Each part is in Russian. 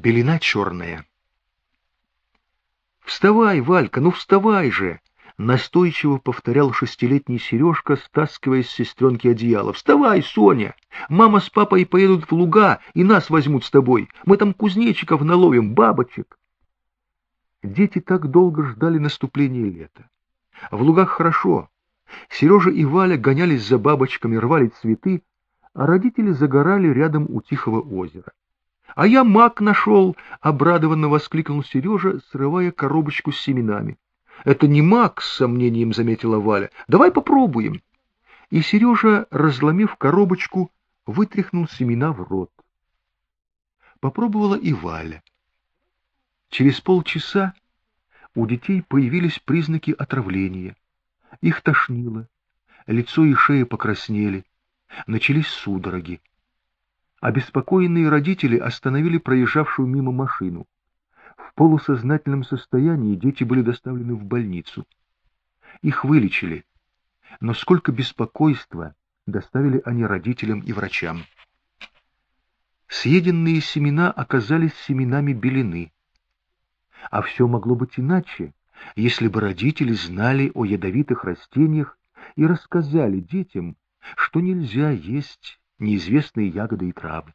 Белина черная. «Вставай, Валька, ну вставай же!» Настойчиво повторял шестилетний Сережка, стаскивая с сестренки одеяло. «Вставай, Соня! Мама с папой поедут в луга и нас возьмут с тобой. Мы там кузнечиков наловим, бабочек!» Дети так долго ждали наступления лета. В лугах хорошо. Сережа и Валя гонялись за бабочками, рвали цветы, а родители загорали рядом у тихого озера. «А я мак нашел!» — обрадованно воскликнул Сережа, срывая коробочку с семенами. «Это не мак», — с сомнением заметила Валя. «Давай попробуем». И Сережа, разломив коробочку, вытряхнул семена в рот. Попробовала и Валя. Через полчаса у детей появились признаки отравления. Их тошнило, лицо и шея покраснели, начались судороги. Обеспокоенные родители остановили проезжавшую мимо машину. В полусознательном состоянии дети были доставлены в больницу. Их вылечили, но сколько беспокойства доставили они родителям и врачам. Съеденные семена оказались семенами белины. А все могло быть иначе, если бы родители знали о ядовитых растениях и рассказали детям, что нельзя есть неизвестные ягоды и травы.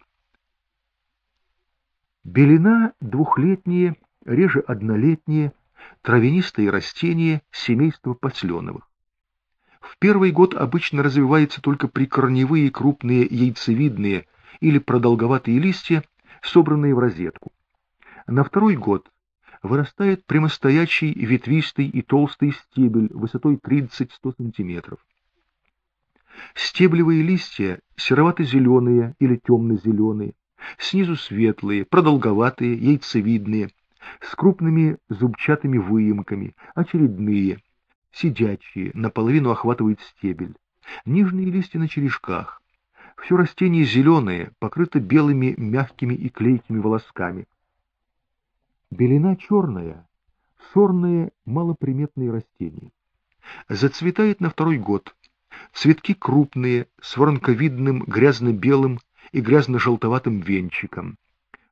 Белина двухлетние, реже однолетние, травянистые растения семейства подсленовых. В первый год обычно развиваются только прикорневые крупные яйцевидные или продолговатые листья, собранные в розетку. На второй год вырастает прямостоящий ветвистый и толстый стебель высотой 30-100 см. Стеблевые листья серовато-зеленые или темно-зеленые, снизу светлые, продолговатые, яйцевидные, с крупными зубчатыми выемками, очередные, сидячие, наполовину охватывают стебель. Нижние листья на черешках. Все растение зеленое, покрыто белыми мягкими и клейкими волосками. Белина черная, сорные малоприметные растения. Зацветает на второй год. Цветки крупные, с воронковидным грязно-белым и грязно-желтоватым венчиком,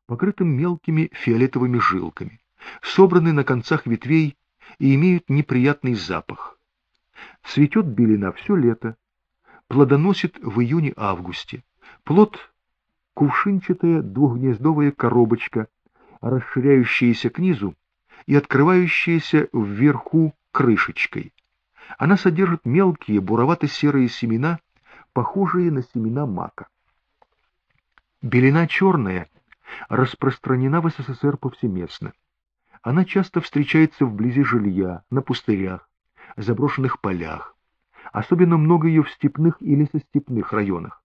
покрытым мелкими фиолетовыми жилками, собраны на концах ветвей и имеют неприятный запах. Цветет белина все лето, плодоносит в июне-августе. Плод — кувшинчатая двухгнездовая коробочка, расширяющаяся к низу и открывающаяся вверху крышечкой. Она содержит мелкие буровато-серые семена, похожие на семена мака. Белина черная распространена в СССР повсеместно. Она часто встречается вблизи жилья, на пустырях, заброшенных полях. Особенно много ее в степных и лесостепных районах.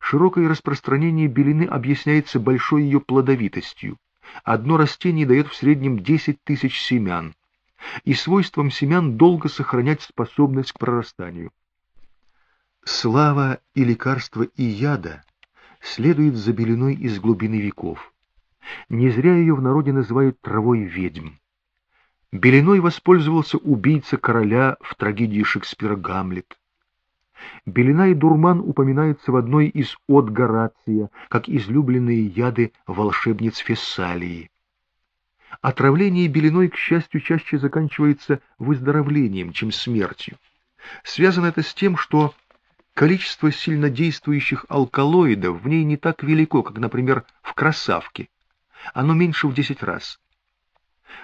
Широкое распространение белины объясняется большой ее плодовитостью. Одно растение дает в среднем 10 тысяч семян, и свойством семян долго сохранять способность к прорастанию. Слава и лекарство и яда следует за белиной из глубины веков. Не зря ее в народе называют травой ведьм. Белиной воспользовался убийца короля в трагедии Шекспира «Гамлет». Белина и дурман упоминаются в одной из от Горация, как излюбленные яды волшебниц Фессалии. Отравление белиной, к счастью, чаще заканчивается выздоровлением, чем смертью. Связано это с тем, что количество сильнодействующих алкалоидов в ней не так велико, как, например, в красавке. Оно меньше в 10 раз.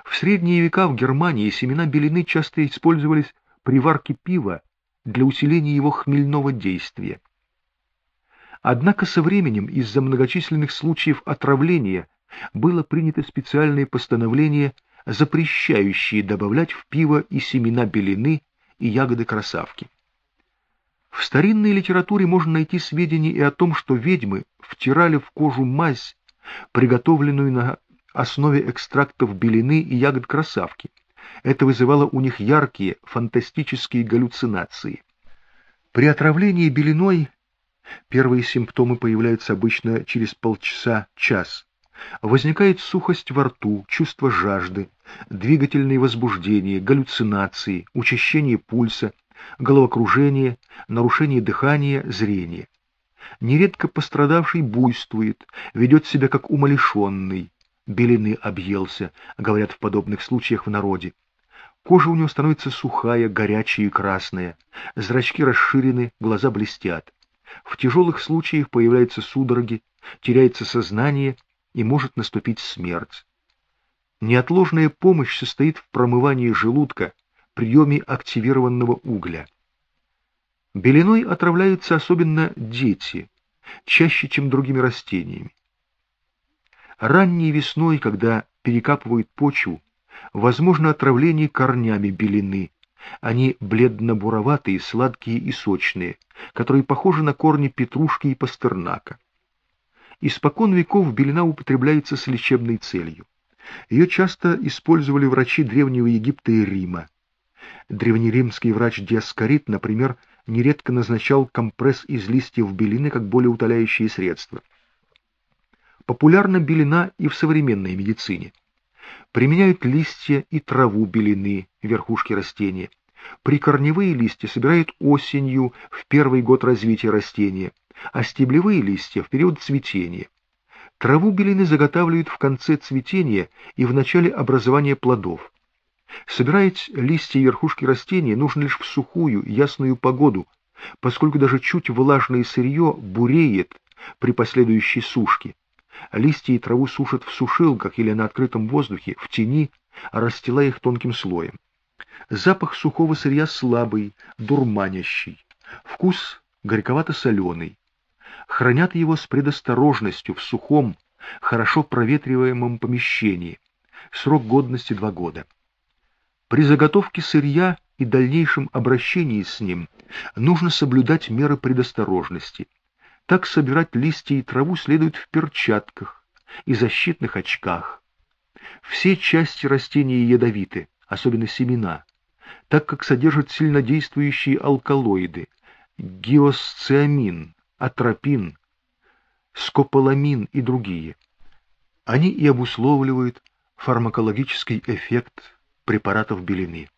В средние века в Германии семена белины часто использовались при варке пива для усиления его хмельного действия. Однако со временем из-за многочисленных случаев отравления было принято специальное постановление, запрещающее добавлять в пиво и семена белины и ягоды красавки. В старинной литературе можно найти сведения и о том, что ведьмы втирали в кожу мазь, приготовленную на основе экстрактов белины и ягод красавки. Это вызывало у них яркие, фантастические галлюцинации. При отравлении белиной первые симптомы появляются обычно через полчаса-час. Возникает сухость во рту, чувство жажды, двигательные возбуждения, галлюцинации, учащение пульса, головокружение, нарушение дыхания, зрения. Нередко пострадавший буйствует, ведет себя как умалишенный, белины объелся, говорят в подобных случаях в народе. Кожа у него становится сухая, горячая и красная, зрачки расширены, глаза блестят. В тяжелых случаях появляются судороги, теряется сознание и может наступить смерть. Неотложная помощь состоит в промывании желудка, приеме активированного угля. Белиной отравляются особенно дети, чаще, чем другими растениями. Ранней весной, когда перекапывают почву, возможно отравление корнями белины. Они бледно-буроватые, сладкие и сочные, которые похожи на корни петрушки и пастернака. Испокон веков белина употребляется с лечебной целью. Ее часто использовали врачи Древнего Египта и Рима. Древнеримский врач Диаскорид, например, нередко назначал компресс из листьев белины как более утоляющее средство. Популярна белина и в современной медицине. Применяют листья и траву белины, верхушки растения. Прикорневые листья собирают осенью в первый год развития растения, а стеблевые листья в период цветения. Траву белины заготавливают в конце цветения и в начале образования плодов. Собирать листья и верхушки растения нужно лишь в сухую, ясную погоду, поскольку даже чуть влажное сырье буреет при последующей сушке. Листья и траву сушат в сушилках или на открытом воздухе, в тени, расстилая их тонким слоем. Запах сухого сырья слабый, дурманящий. Вкус горьковато-соленый. Хранят его с предосторожностью в сухом, хорошо проветриваемом помещении. Срок годности два года. При заготовке сырья и дальнейшем обращении с ним нужно соблюдать меры предосторожности – так собирать листья и траву следует в перчатках и защитных очках. Все части растения ядовиты, особенно семена, так как содержат сильнодействующие алкалоиды, гиосциамин, атропин, скополамин и другие. Они и обусловливают фармакологический эффект препаратов белины.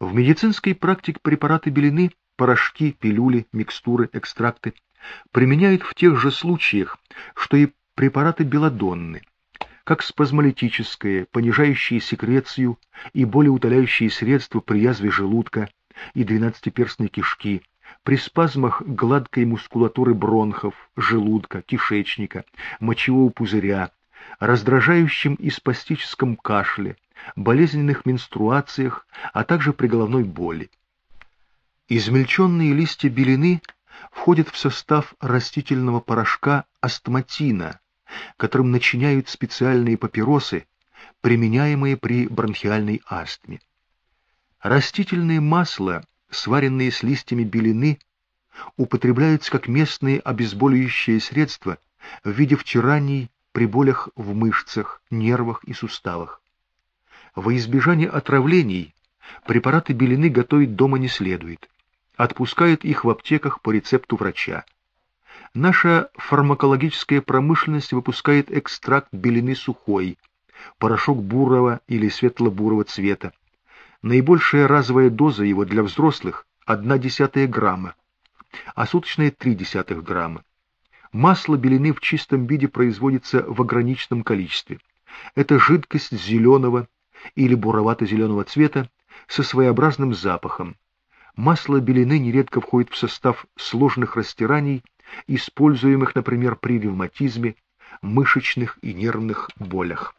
В медицинской практике препараты белины, порошки, пилюли, микстуры, экстракты применяют в тех же случаях, что и препараты белодонны, как спазмолитическое, понижающее секрецию и более утоляющие средства при язве желудка и двенадцатиперстной кишки, при спазмах гладкой мускулатуры бронхов, желудка, кишечника, мочевого пузыря, раздражающем и спастическом кашле, болезненных менструациях, а также при головной боли. Измельченные листья белины входит в состав растительного порошка астматина, которым начиняют специальные папиросы, применяемые при бронхиальной астме. Растительные масла, сваренные с листьями белины, употребляются как местные обезболивающие средства в виде втираний при болях в мышцах, нервах и суставах. Во избежание отравлений препараты белины готовить дома не следует отпускают их в аптеках по рецепту врача. Наша фармакологическая промышленность выпускает экстракт белины сухой, порошок бурого или светло-бурого цвета. Наибольшая разовая доза его для взрослых – 1,1 грамма, а суточная – 0,3 грамма. Масло белины в чистом виде производится в ограниченном количестве. Это жидкость зеленого или буровато-зеленого цвета со своеобразным запахом, Масло белины нередко входит в состав сложных растираний, используемых, например, при ревматизме, мышечных и нервных болях.